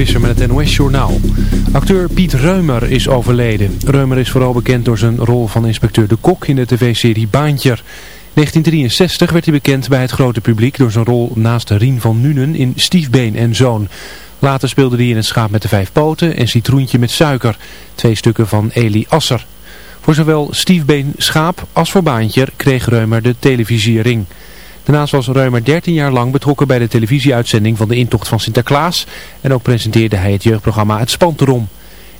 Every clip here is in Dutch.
Visser met het NOS-journaal. Acteur Piet Reumer is overleden. Reumer is vooral bekend door zijn rol van inspecteur De Kok in de tv-serie Baantjer. 1963 werd hij bekend bij het grote publiek door zijn rol naast Rien van Nuenen in Stiefbeen en Zoon. Later speelde hij in Het Schaap met de Vijf Poten en Citroentje met Suiker, twee stukken van Eli Asser. Voor zowel Stiefbeen Schaap als voor Baantjer kreeg Reumer de televisiering. Daarnaast was Reumer 13 jaar lang betrokken bij de televisieuitzending van de intocht van Sinterklaas en ook presenteerde hij het jeugdprogramma Het Spanterom.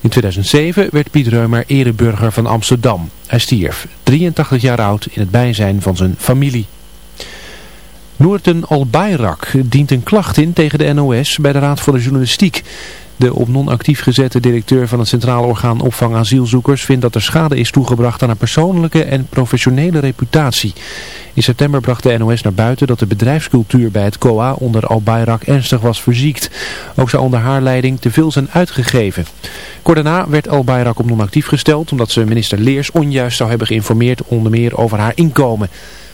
In 2007 werd Piet Reumer ereburger van Amsterdam. Hij stierf, 83 jaar oud, in het bijzijn van zijn familie. Noorten Albayrak dient een klacht in tegen de NOS bij de Raad voor de Journalistiek. De op non-actief gezette directeur van het Centraal Orgaan Opvang Asielzoekers vindt dat er schade is toegebracht aan haar persoonlijke en professionele reputatie. In september bracht de NOS naar buiten dat de bedrijfscultuur bij het COA onder Al-Bayrak ernstig was verziekt. Ook zou onder haar leiding te veel zijn uitgegeven. Kort daarna werd Al-Bayrak op non-actief gesteld omdat ze minister Leers onjuist zou hebben geïnformeerd onder meer over haar inkomen.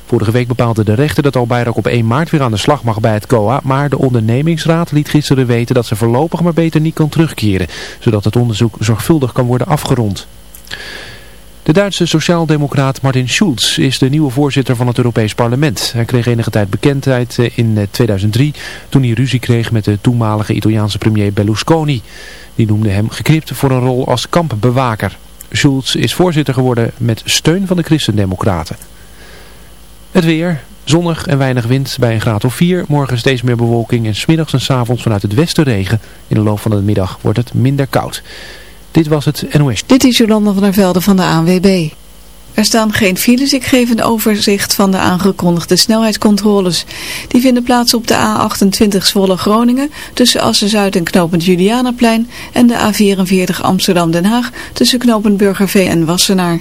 Vorige week bepaalde de rechter dat Al-Bayrak op 1 maart weer aan de slag mag bij het COA, maar de ondernemingsraad liet gisteren weten dat ze voorlopig maar beter niet kan terugkeren, zodat het onderzoek zorgvuldig kan worden afgerond. De Duitse sociaaldemocraat Martin Schulz is de nieuwe voorzitter van het Europees Parlement. Hij kreeg enige tijd bekendheid eh, in 2003 eh, toen hij ruzie kreeg met de toenmalige Italiaanse premier Berlusconi. Die noemde hem geknipt voor een rol als kampbewaker. Schulz is voorzitter geworden met steun van de Christendemocraten. Het weer, zonnig en weinig wind bij een graad of 4. Morgen steeds meer bewolking en smiddags en s avonds vanuit het westen regen. In de loop van de middag wordt het minder koud. Dit was het NOS. Dit is Jolanda van der Velde van de ANWB. Er staan geen files. Ik geef een overzicht van de aangekondigde snelheidscontroles. Die vinden plaats op de A28 Zwolle-Groningen tussen Assen-Zuid en knooppunt Julianaplein en de A44 Amsterdam-Den Haag tussen knooppunt Burgervee en Wassenaar.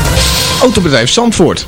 Autobedrijf Zandvoort,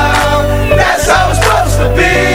be.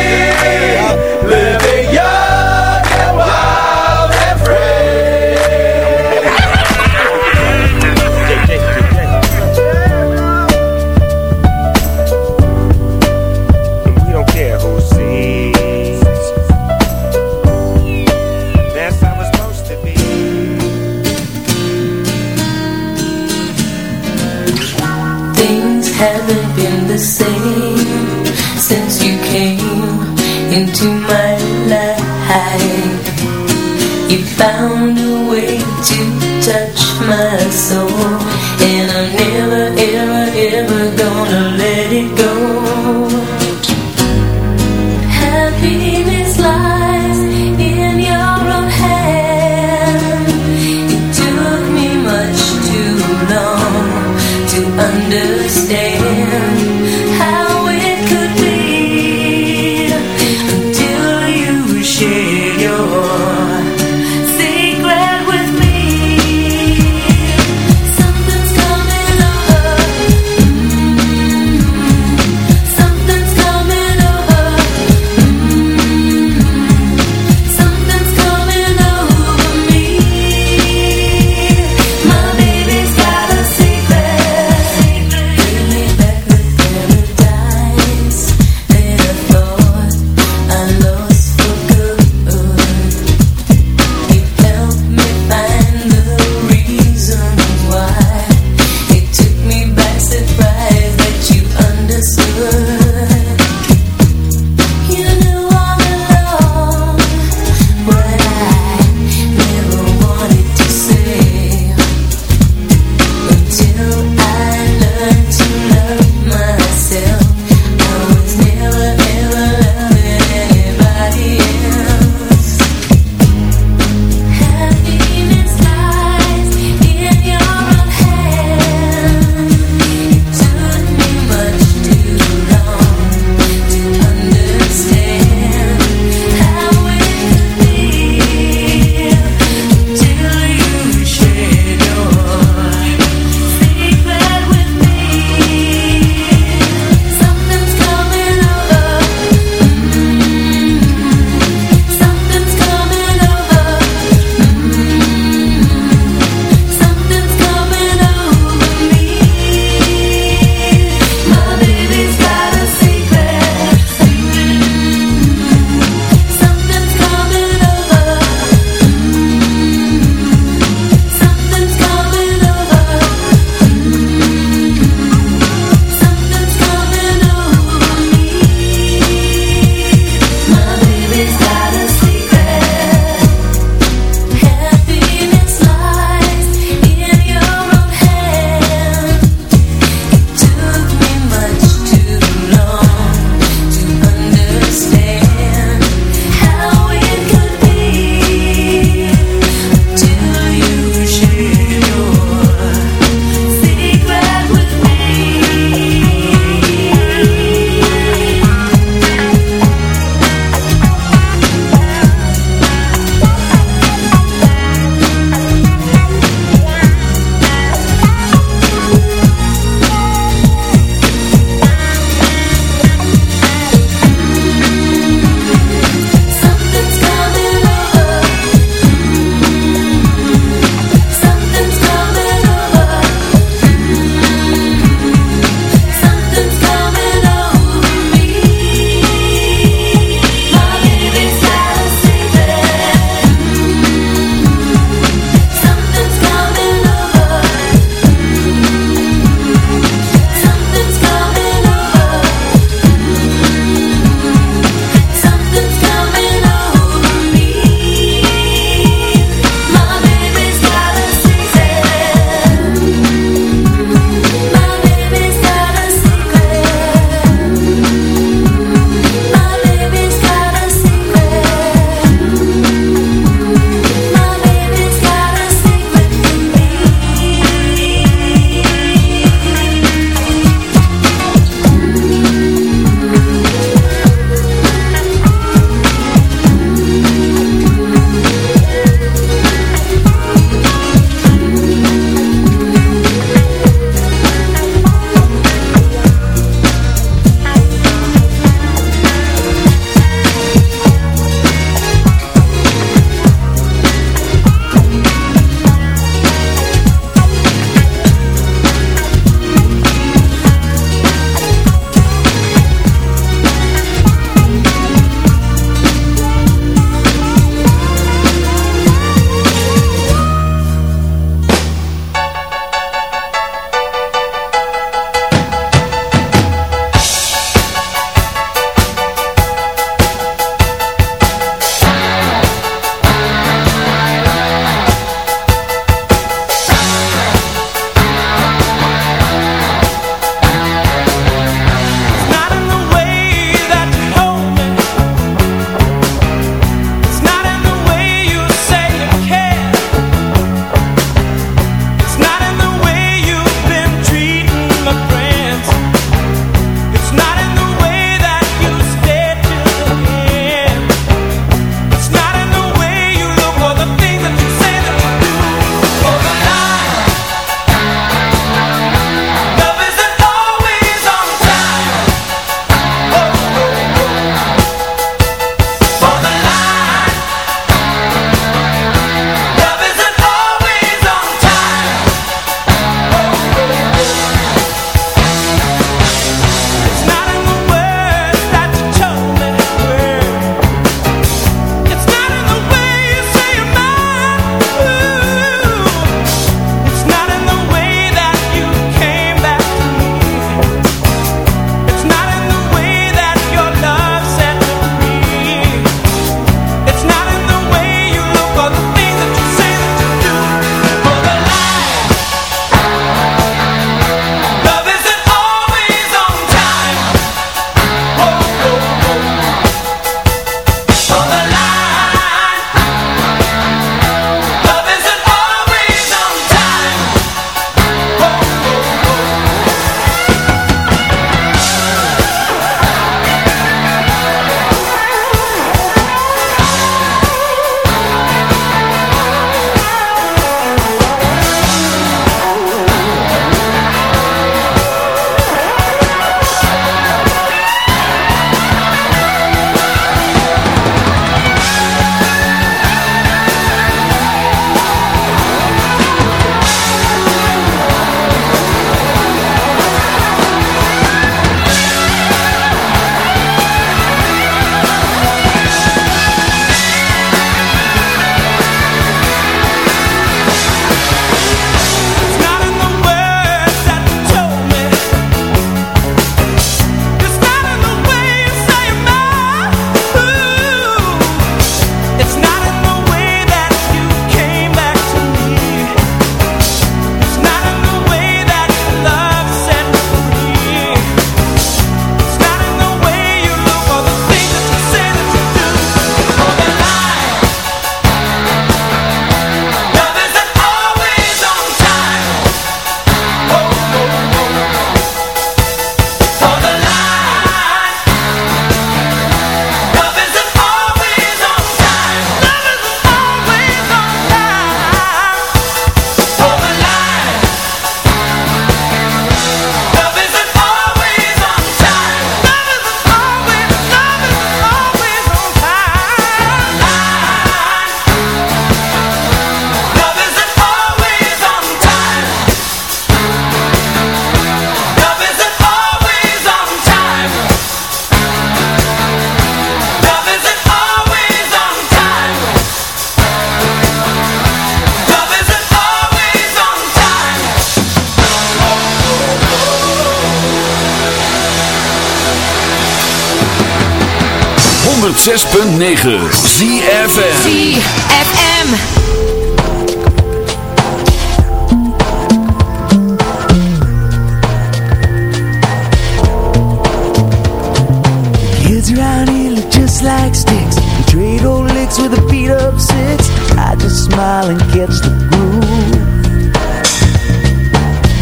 a smile and gets the groove.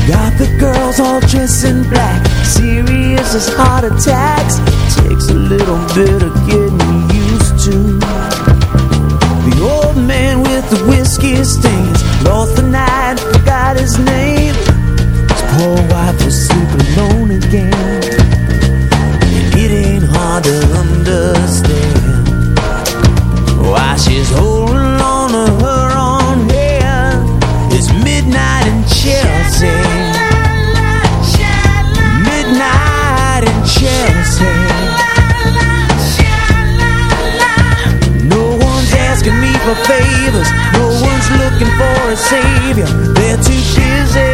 Got the girls all dressed in black Serious as heart attacks. Takes a little bit of getting used to. The old man with the whiskey stains Lost the night favors. No one's looking for a savior. They're too busy.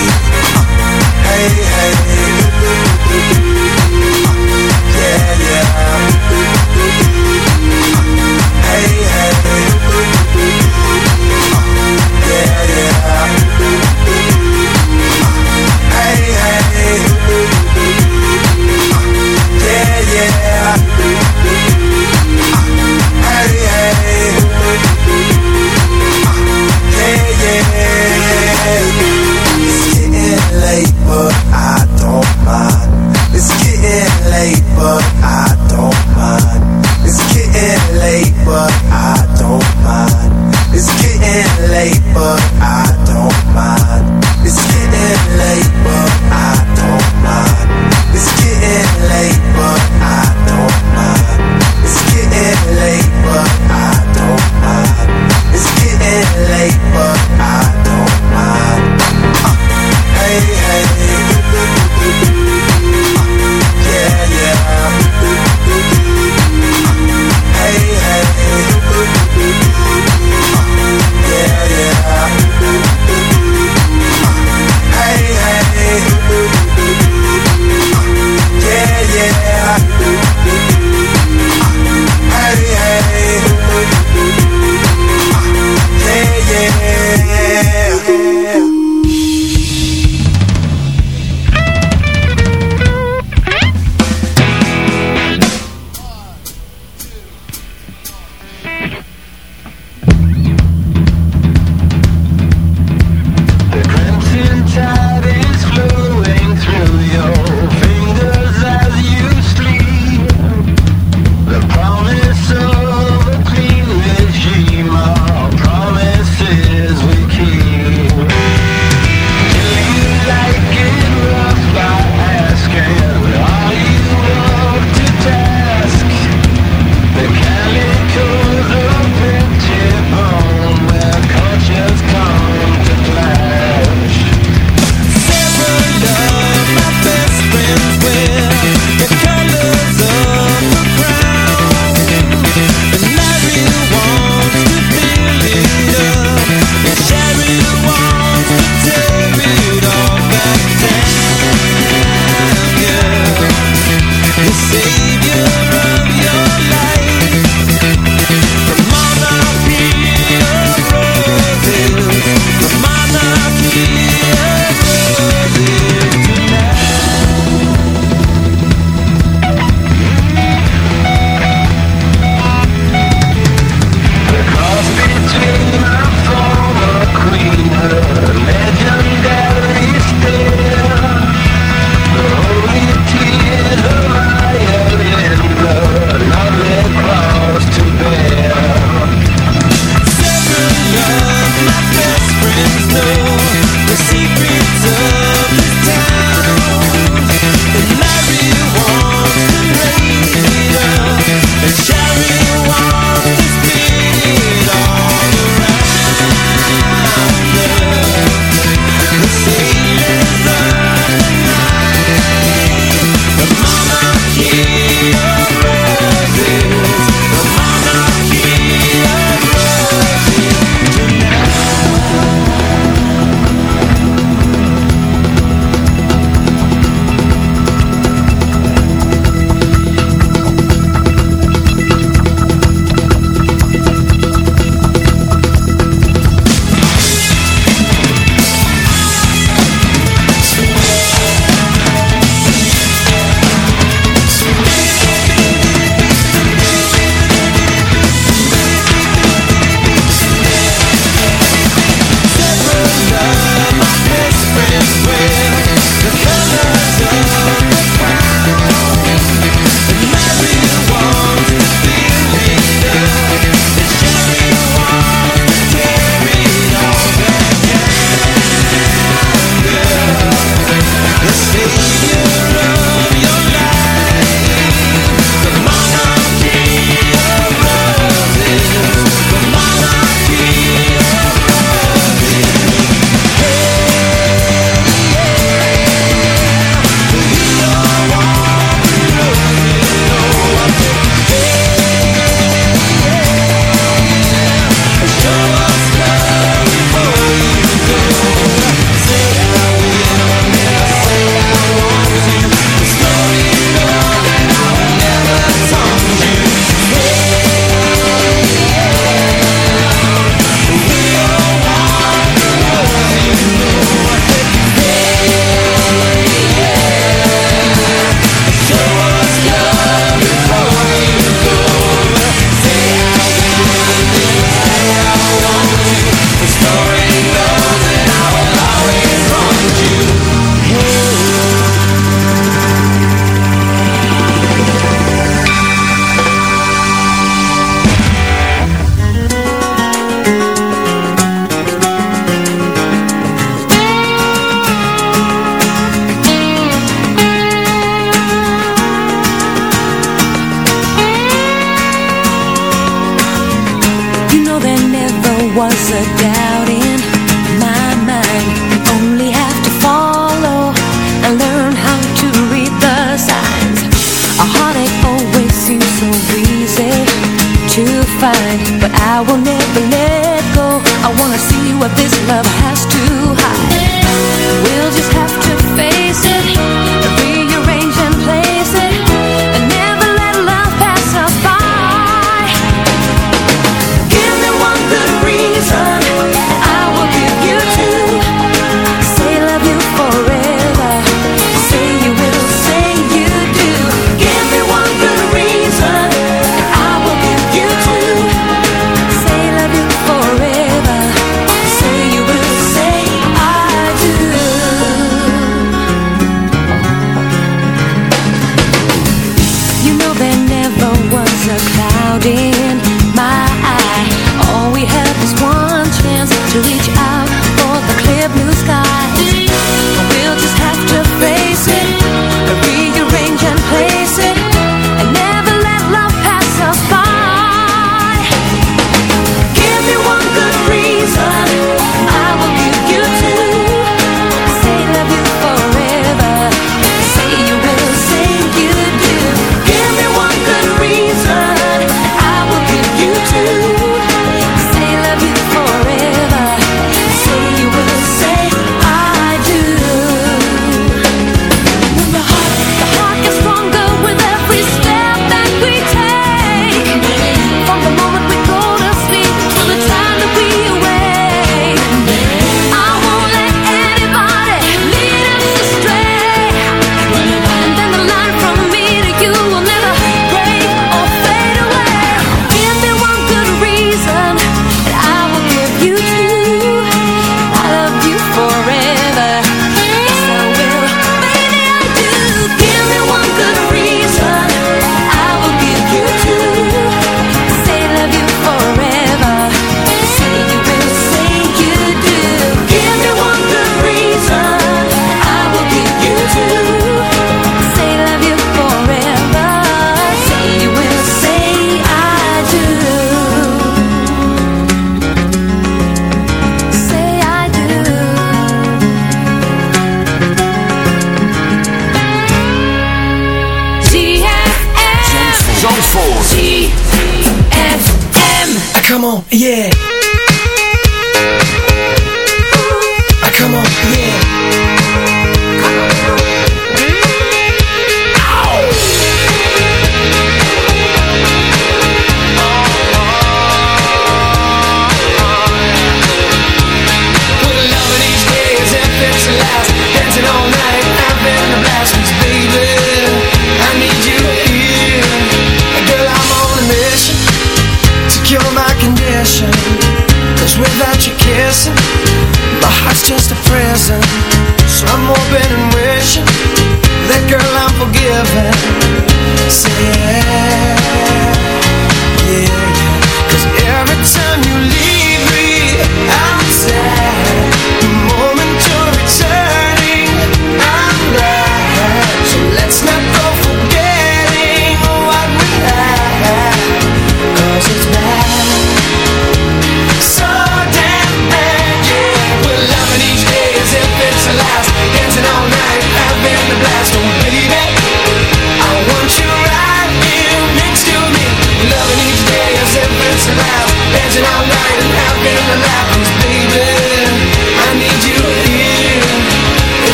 yeah. late, but I don't mind. It's getting late, but I don't mind. It's getting late, but I don't mind. It's getting late, but